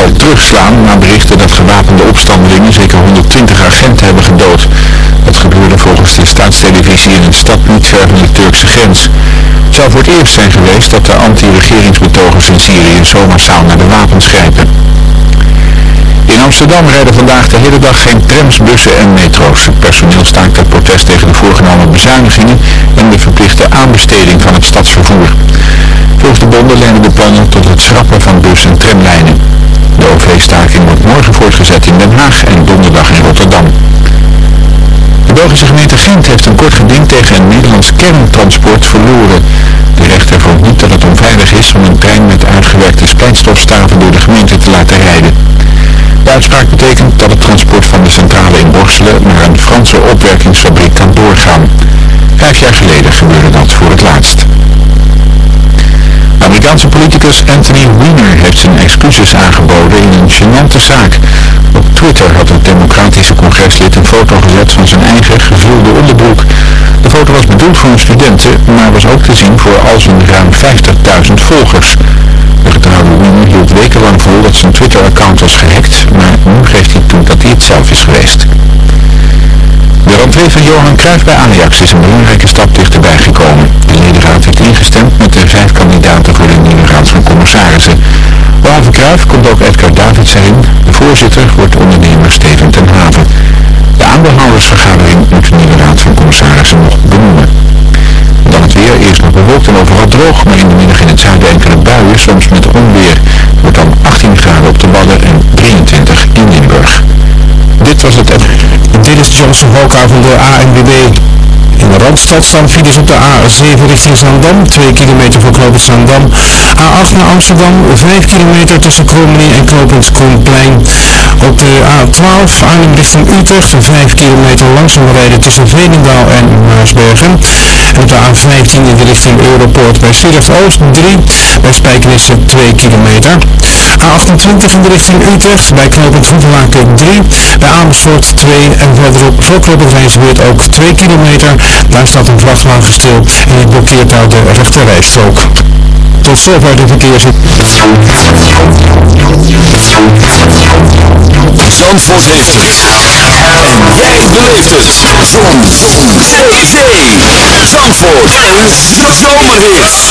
zal terugslaan na berichten dat gewapende opstandelingen zeker 120 agenten hebben gedood. Dat gebeurde volgens de staatstelevisie in een stad niet ver van de Turkse grens. Het zou voor het eerst zijn geweest dat de anti-regeringsbetogers in Syrië zo massaal naar de wapens grijpen. In Amsterdam rijden vandaag de hele dag geen trams, bussen en metro's. Het personeel staakt het protest tegen de voorgenomen bezuinigingen en de verplichte aanbesteding van het stadsvervoer. Volgens de bonden leiden de plannen tot het schrappen van bus- en tramlijnen. De OV-staking wordt morgen voortgezet in Den Haag en donderdag in Rotterdam. De Belgische gemeente Gent heeft een kort geding tegen een Nederlands kerntransport verloren. De rechter vond niet dat het onveilig is om een trein met uitgewerkte splijtstofstaven door de gemeente te laten rijden. De uitspraak betekent dat het transport van de centrale in Borselen naar een Franse opwerkingsfabriek kan doorgaan. Vijf jaar geleden gebeurde dat voor het laatst. Amerikaanse politicus Anthony Weiner heeft zijn excuses aangeboden in een gênante zaak. Op Twitter had het democratische congreslid een foto gezet van zijn eigen gevulde onderbroek. De foto was bedoeld voor een studenten, maar was ook te zien voor al zijn ruim 50.000 volgers. De getrouwde Weiner hield wekenlang vol dat zijn Twitter-account was gehackt, maar nu geeft hij toe dat hij het zelf is geweest. De rentree van Johan Cruijff bij Ajax is een belangrijke stap dichterbij gekomen. De ledenraad heeft ingestemd met de vijf kandidaten voor de nieuwe raad van commissarissen. Behalve Cruijff komt ook Edgar Davids erin. De voorzitter wordt ondernemer Steven ten Haven. De aandeelhoudersvergadering moet de nieuwe raad van nog benoemen. Dan het weer, eerst nog bewolkt en overal droog, maar in de middag in het zuiden enkele buien, soms met onweer. Wordt dan 18 graden op de Wadden en 23 in Limburg. Dit was het... Dit is Johnson Hoka van de ANWB. De Randstad op de A7 richting Zaandam, 2 kilometer voor knooppunt Zaandam. A8 naar Amsterdam, 5 kilometer tussen Krommenie en knooppunt Koenplein. Op de A12 Arnhem richting Utrecht, 5 kilometer langzaam rijden tussen Veenendaal en Maarsbergen. En op de A15 in de richting Europoort bij Sliedrecht Oost 3, bij Spijkenisse 2 kilometer. A28 in de richting Utrecht, bij knooppunt Hoevelaken 3, bij Amersfoort 2 en verderop voor knooppunt Rijnsweert ook 2 kilometer. Daar staat een vrachtwagen stil en het blokkeert daar de rechterrijstrook. Tot zover de verkeers. Zandvoort heeft het. En jij beleeft het. Zon. Zee. Zee. Zandvoort. Een zomerhit.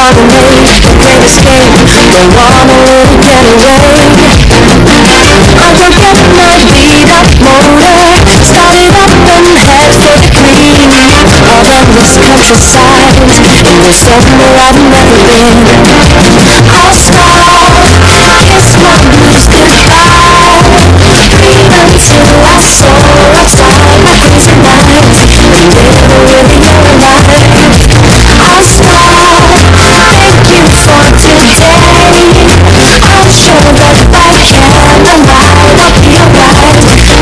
all the Can't escape, don't wanna let it get away. Overcoming my beat up motor. Started up and head for the green Around this countryside In the summer I've never been. I'll stop, kiss my blues goodbye Dream until I soar, I fly my and nights And rhythm of know life.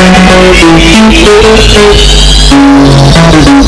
Thank you.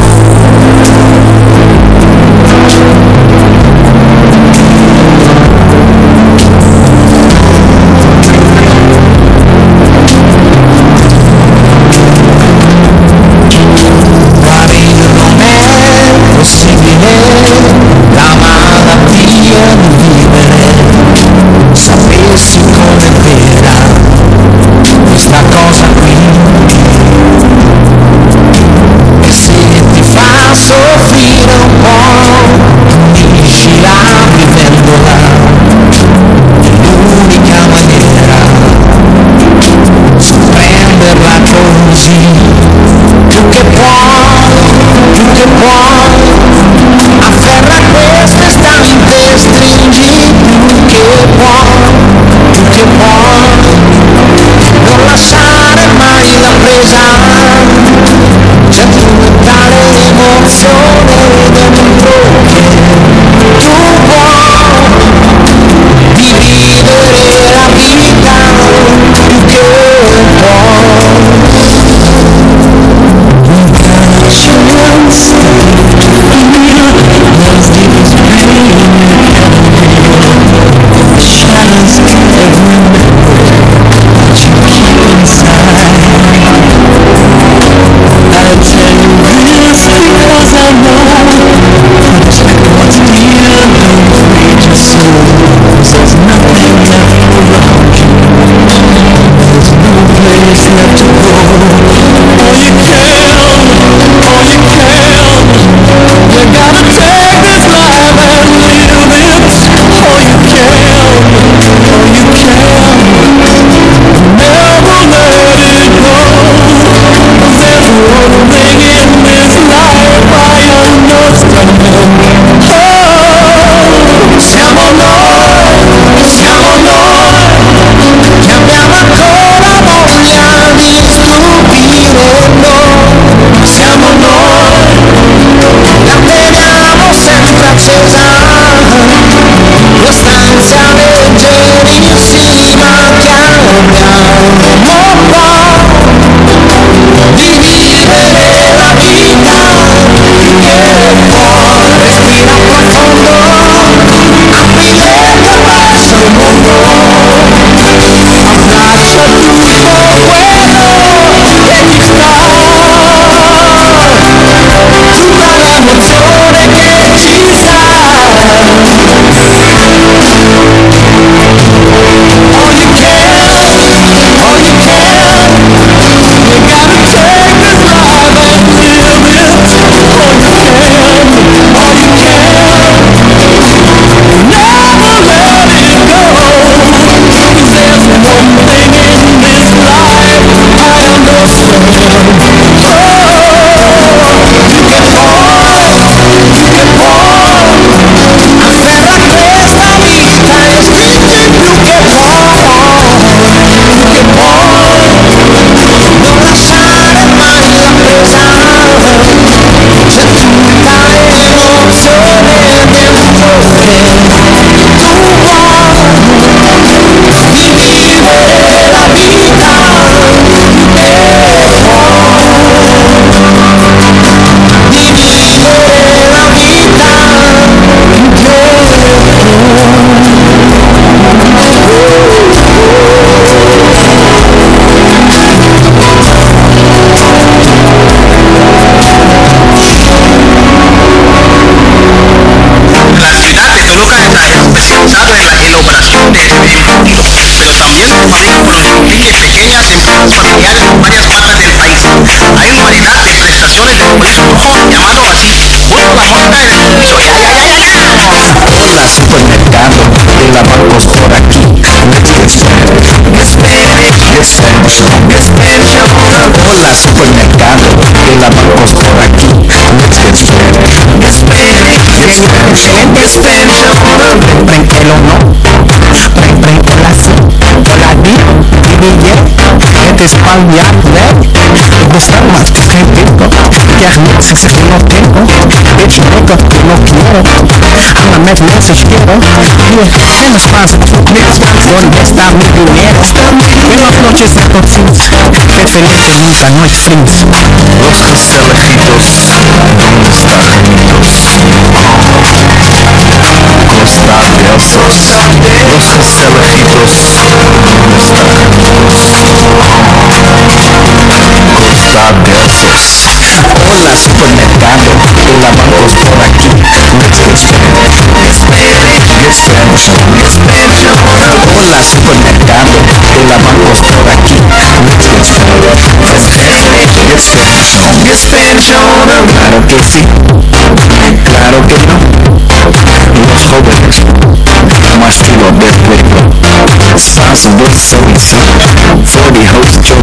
Breng, breng el o no Breng, breng hola sí Hola di, dime je Het is Spanjaard, nee Ik ben maar geen pinto Krijg niks als ik nog pinto Bitch, lekker, no quiero Anda met mensen, quiero Hier, en een Spaanse toeknips Donde está mi dinero En las noches en tot ziens Met Felipe, nunca, nooit vriends Los gezelligitos Donde está genitos estar densos, muchos celeiros não estão Estar densos. Hola, supermercado, hola, bancos por aquí. Let's get started. Let's get motion. Hola, supermercado, hola, bancos por aquí. Let's get started. Let's get motion. Claro que sí, claro que no. photographs How much do this paper? Faz for the host to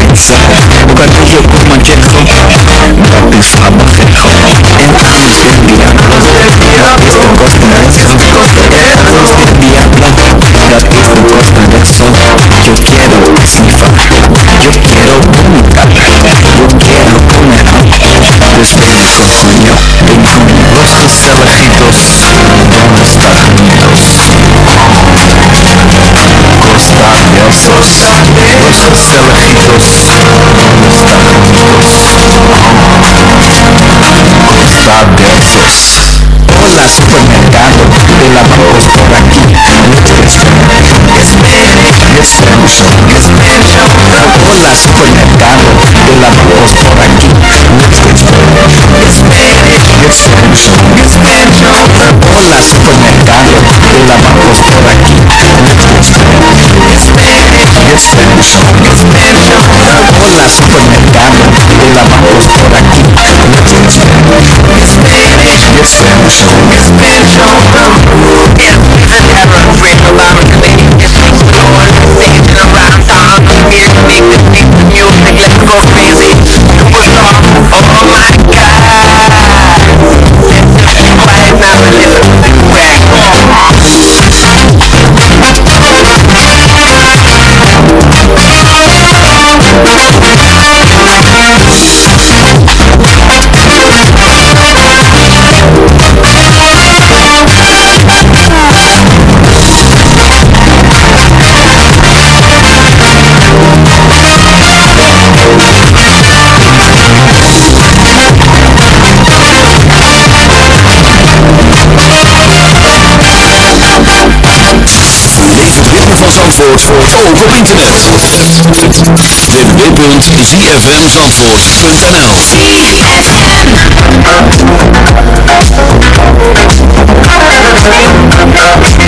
Ik Ook al doe je op mijn jet hop Dat is het En in Diablo Dat is een Diablo Dat is een Yo quiero snifar Yo quiero vomitar Yo quiero comer hop Dus, yo Zandvoort. Ook op internet. www.zfmzandvoort.nl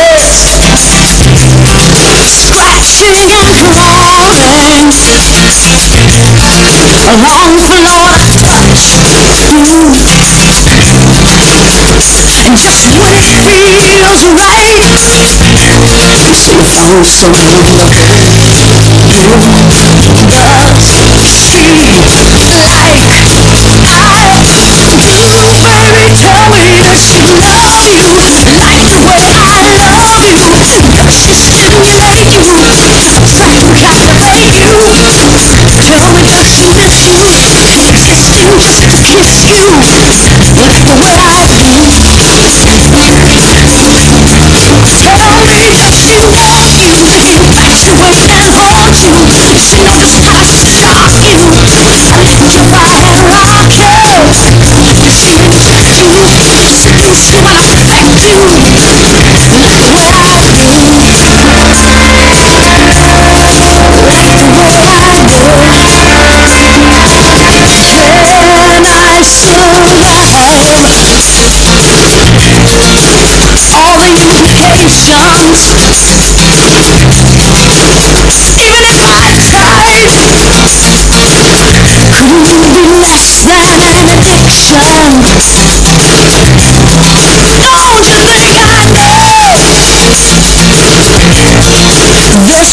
along the floor Ooh. And when it feels right It feels so good You got me like I do, baby tell me that you love you Like the way I love you Make you Tell me that she knows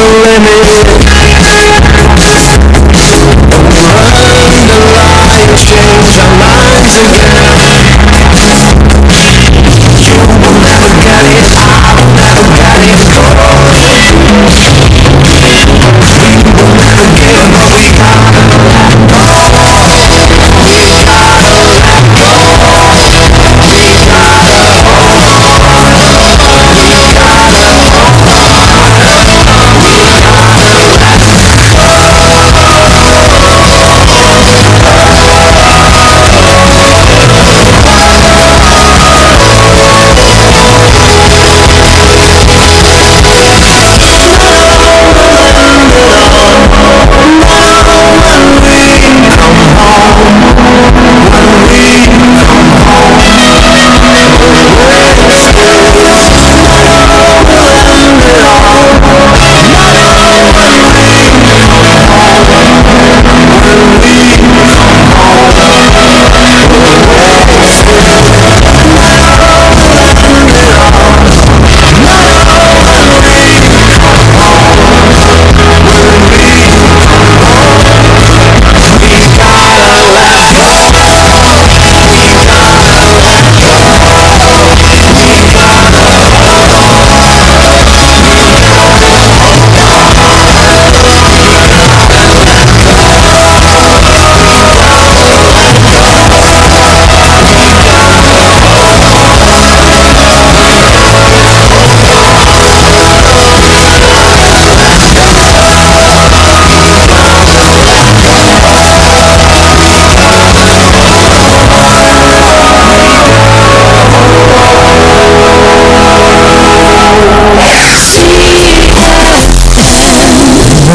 you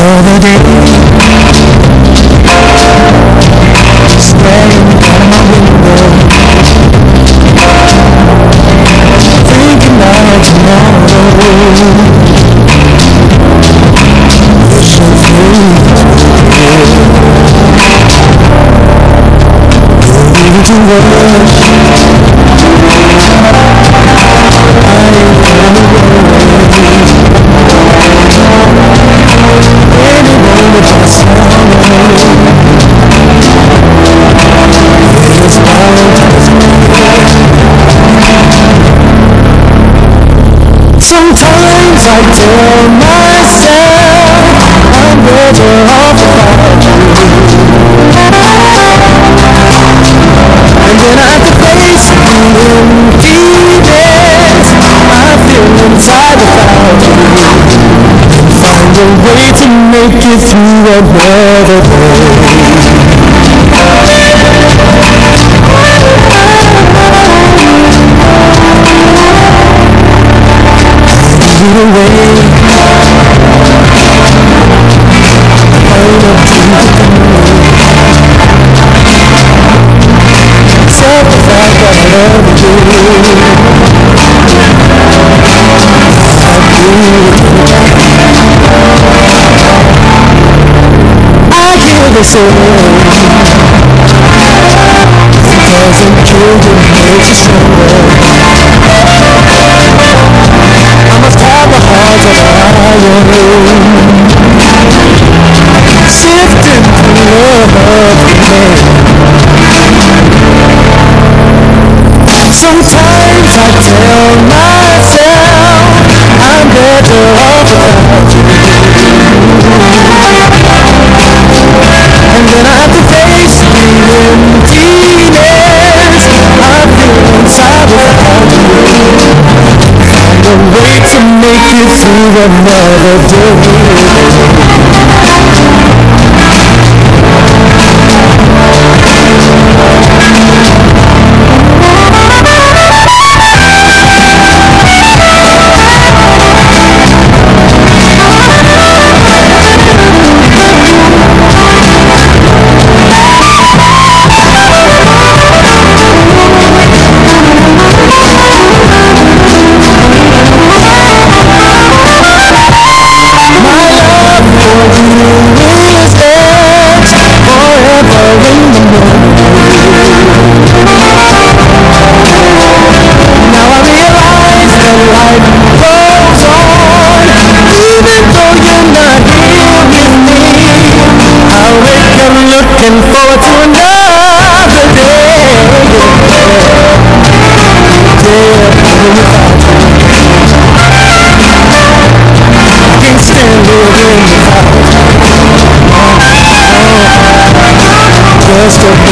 the day. Staring in my window. Thinking about tomorrow. Wishing were I myself I'm better off without you. And then I to face the emptiness I feel inside without you. Find a way to make it through another day this away I'm children makes you stronger I must have the heart of iron Sifting through love Sometimes I tell myself Way to make it through another day just a moment.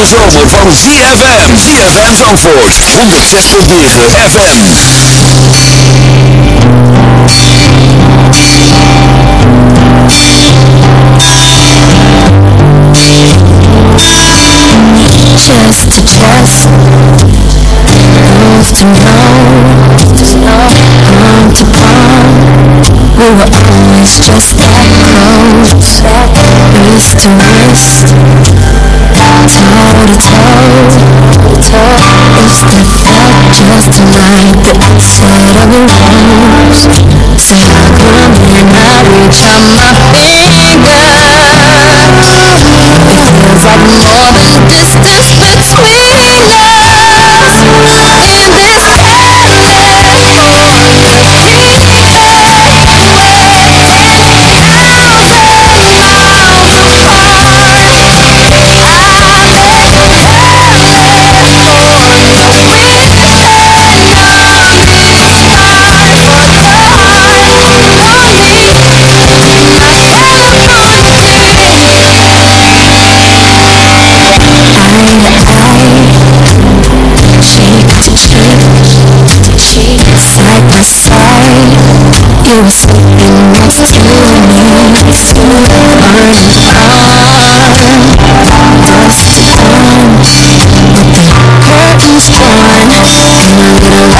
Hete zomer van ZFM. ZFM Zandvoort. 106.9 FM. chest to chest, nose to nose, arm to palm. We were always just that close, wrist to wrist, Toe to toe, toe It's the fact of tonight that I said I will rose Say I come in, I reach out my finger. It feels like more than distance between us Curtains drawn, and I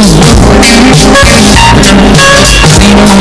a perfect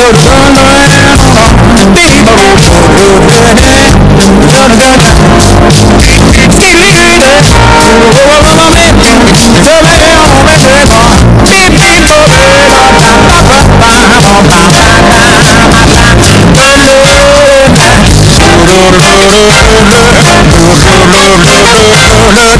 baby. Hey, Ron, what's your mama gonna say? She found Tot